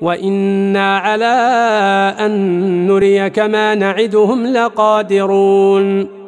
وإنا على أن نريك ما نعدهم لقادرون